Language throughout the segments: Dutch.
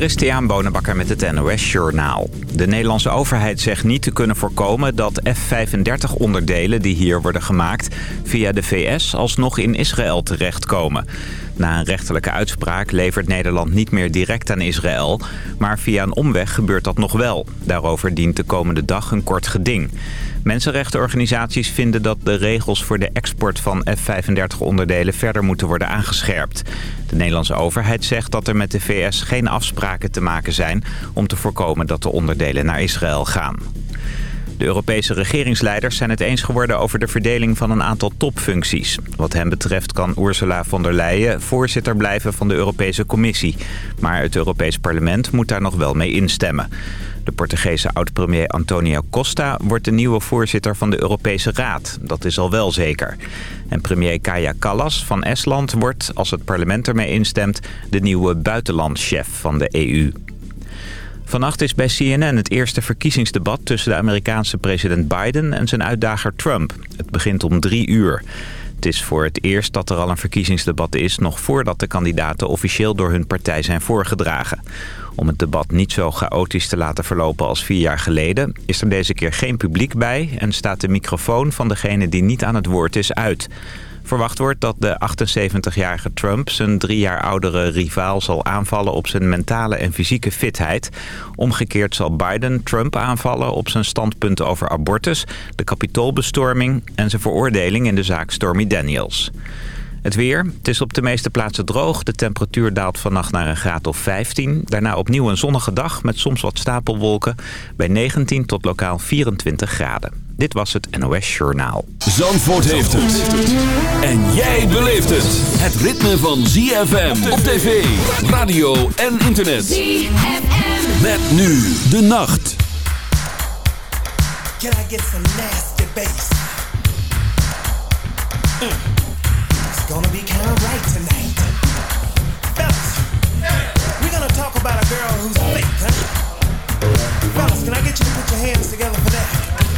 Christian Bonenbakker met het NOS Journaal. De Nederlandse overheid zegt niet te kunnen voorkomen dat F-35-onderdelen die hier worden gemaakt... via de VS alsnog in Israël terechtkomen. Na een rechterlijke uitspraak levert Nederland niet meer direct aan Israël... maar via een omweg gebeurt dat nog wel. Daarover dient de komende dag een kort geding. Mensenrechtenorganisaties vinden dat de regels voor de export van F-35-onderdelen verder moeten worden aangescherpt. De Nederlandse overheid zegt dat er met de VS geen afspraken te maken zijn... om te voorkomen dat de onderdelen naar Israël gaan. De Europese regeringsleiders zijn het eens geworden over de verdeling van een aantal topfuncties. Wat hen betreft kan Ursula von der Leyen voorzitter blijven van de Europese Commissie. Maar het Europees Parlement moet daar nog wel mee instemmen. De Portugese oud-premier Antonio Costa wordt de nieuwe voorzitter van de Europese Raad. Dat is al wel zeker. En premier Kaja Kallas van Estland wordt, als het parlement ermee instemt... de nieuwe buitenlandchef van de EU. Vannacht is bij CNN het eerste verkiezingsdebat tussen de Amerikaanse president Biden en zijn uitdager Trump. Het begint om drie uur. Het is voor het eerst dat er al een verkiezingsdebat is... nog voordat de kandidaten officieel door hun partij zijn voorgedragen. Om het debat niet zo chaotisch te laten verlopen als vier jaar geleden... is er deze keer geen publiek bij en staat de microfoon van degene die niet aan het woord is uit... Verwacht wordt dat de 78-jarige Trump zijn drie jaar oudere rivaal zal aanvallen op zijn mentale en fysieke fitheid. Omgekeerd zal Biden Trump aanvallen op zijn standpunten over abortus, de kapitoolbestorming en zijn veroordeling in de zaak Stormy Daniels. Het weer. Het is op de meeste plaatsen droog. De temperatuur daalt vannacht naar een graad of 15. Daarna opnieuw een zonnige dag met soms wat stapelwolken. Bij 19 tot lokaal 24 graden. Dit was het NOS Journaal. Zandvoort heeft het. En jij beleeft het. Het ritme van ZFM op tv, radio en internet. ZFM. Met nu de nacht. Can I get some nasty bass? Mm. Gonna be kind of right tonight. Fellas, we're gonna talk about a girl who's fake, huh? Fellas, can I get you to put your hands together for that?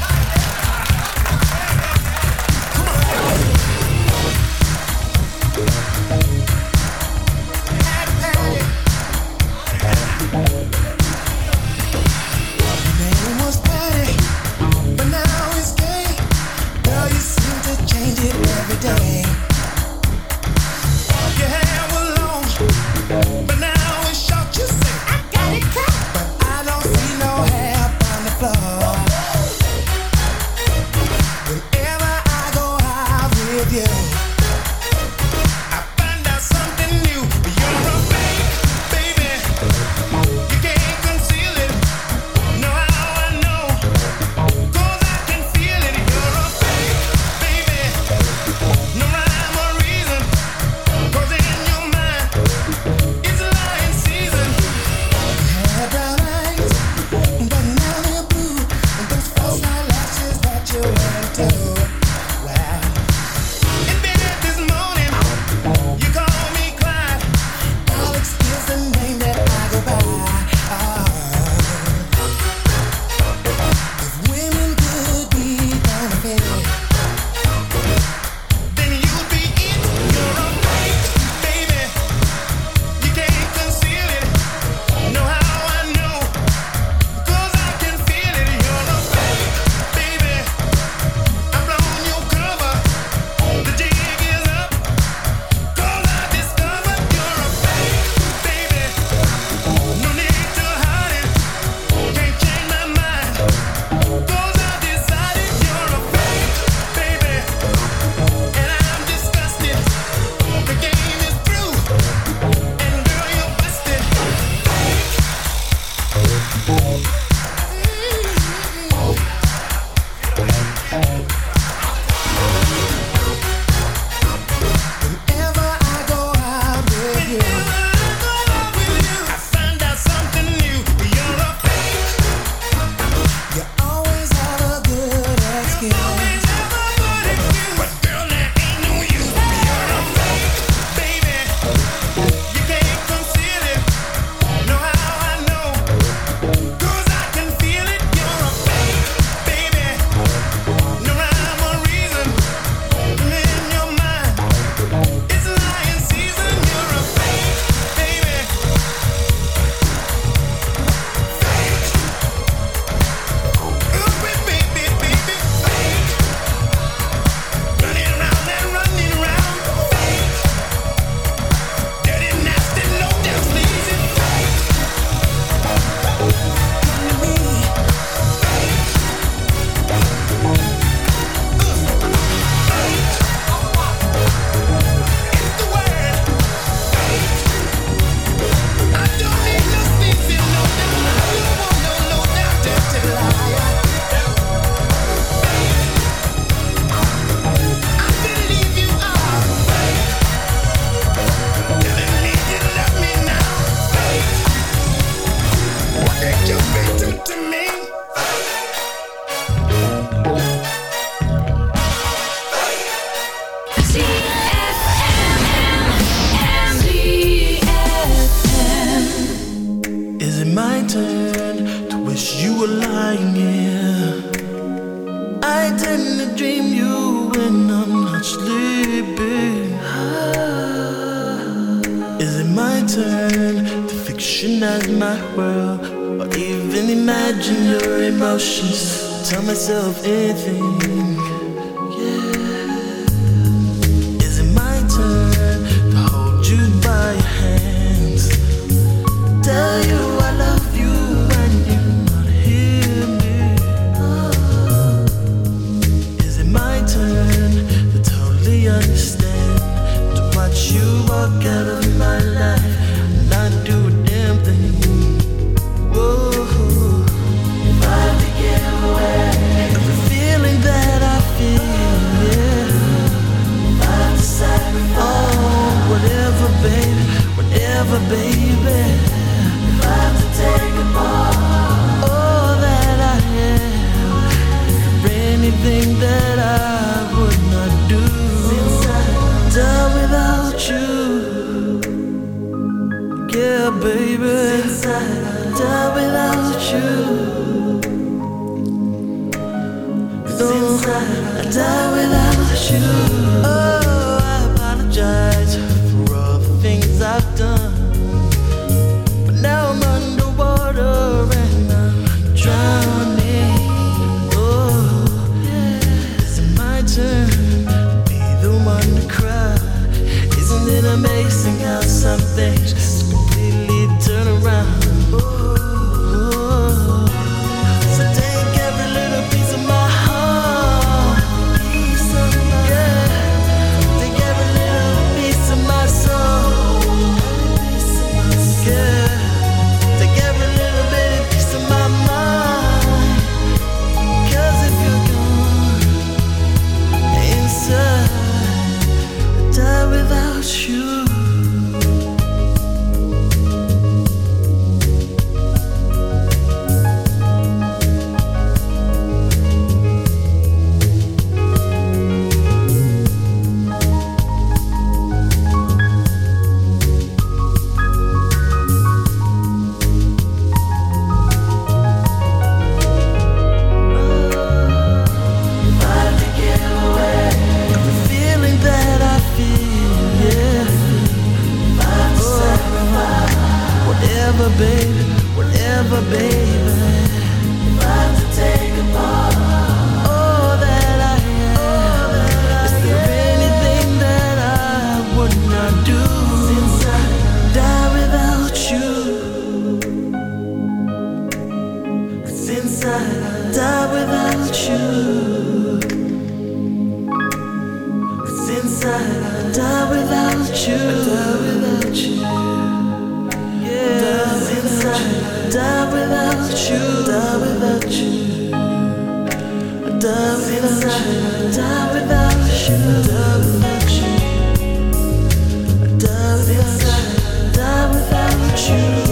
you.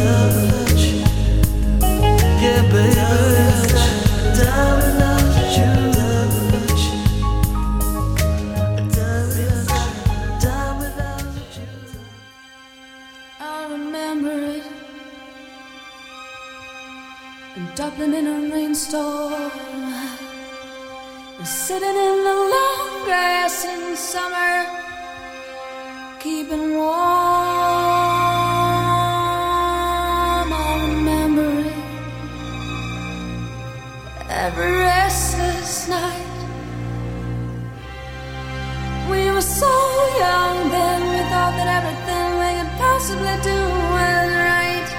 summer, keeping warm. I'll remember it every restless night. We were so young then, we thought that everything we could possibly do was right,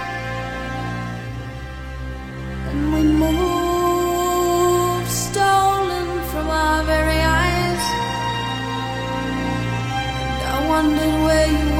and we moved.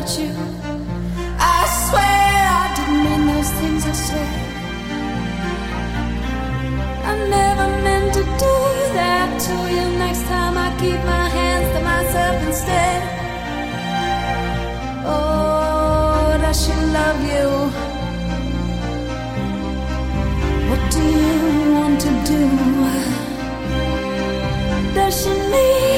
hurt you. I swear I didn't mean those things I said. I never meant to do that to you. Next time I keep my hands to myself instead. Oh, does she love you? What do you want to do? Does she need?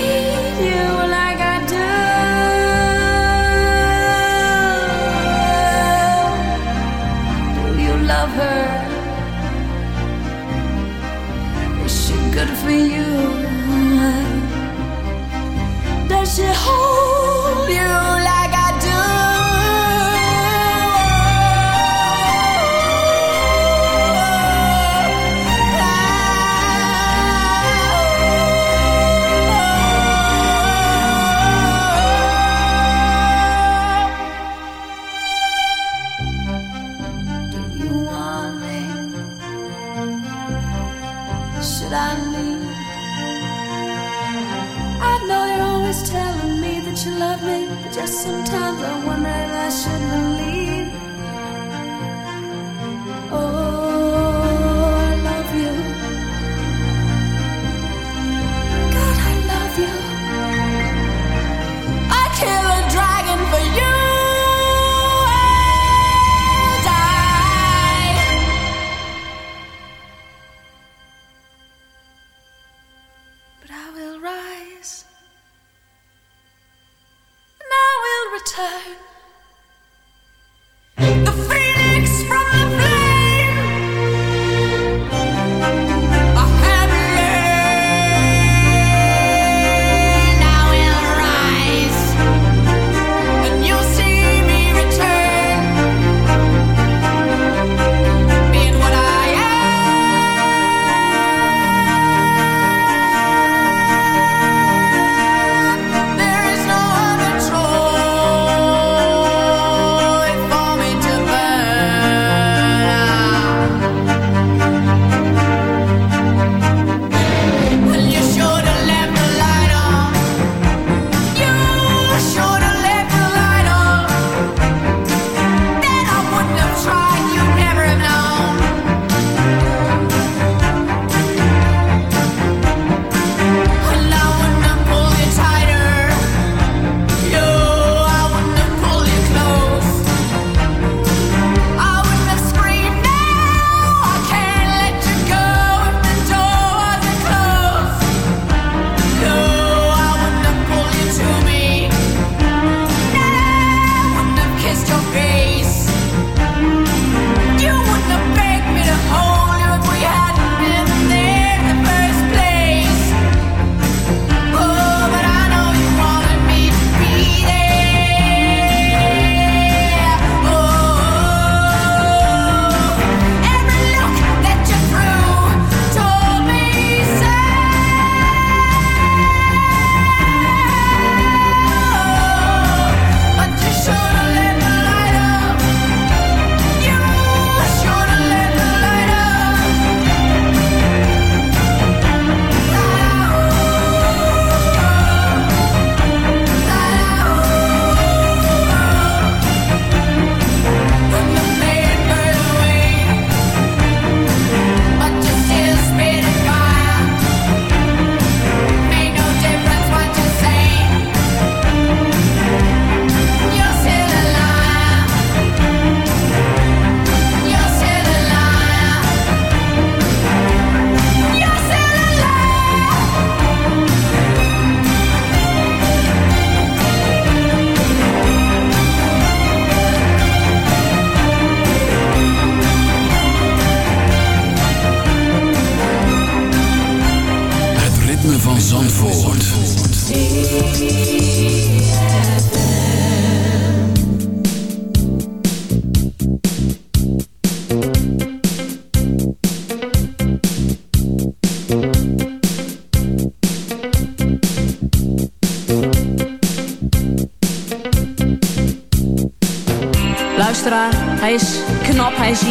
return.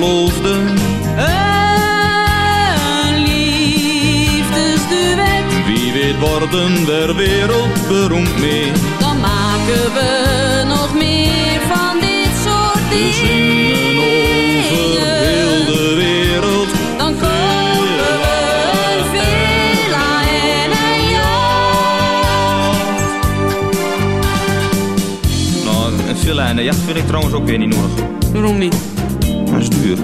verloofde. Een liefdesduet, Wie weet worden der wereld beroemd mee. dan maken we nog meer van dit soort We zingen over heel dingen. de wereld. Dan kopen we een villa en een jacht. Nou, een villa en een jacht vind ik trouwens ook weer niet nodig. Waarom niet? Dat.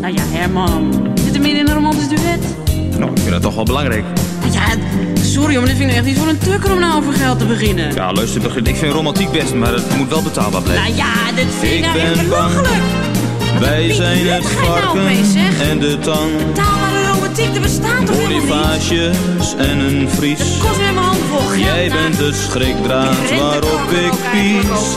Nou ja, Herman. Zit er meer in een romantisch duet? Nou, ik vind dat toch wel belangrijk. Ja, sorry, maar dit vind ik echt niet voor een tukker om nou over geld te beginnen. Ja, luister, Birgit, ik vind romantiek best, maar het moet wel betaalbaar blijven. Nou ja, dit vind ik Ik nou echt belachelijk. Wij zijn het nou varken en de tang. Betaalbare romantiek, er bestaat toch helemaal niet? En een vries. Het kost weer mijn handen vol. Jij nou. bent de schrikdraad waarop ik pies.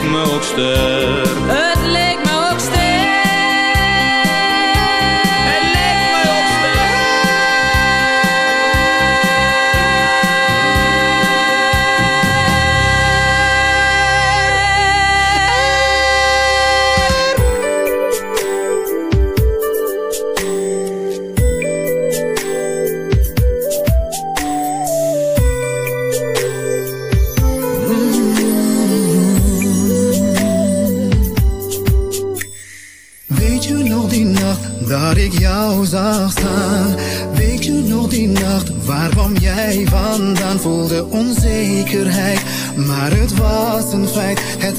Leek me ook sterk.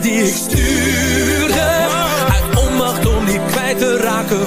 Die ik stuurde. Uit onmacht om niet kwijt te raken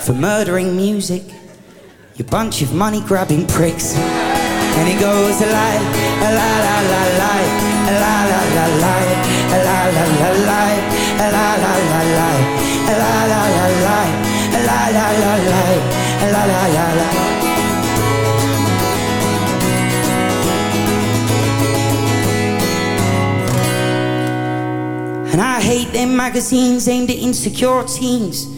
for murdering music, you bunch of money grabbing pricks. And it goes a la la la la, a la la la la, la la la la, la la la la, la la la la, la la la la, la la la la. And I hate them magazines aimed at insecure teens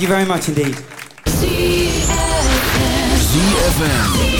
Thank you very much indeed. ZFM.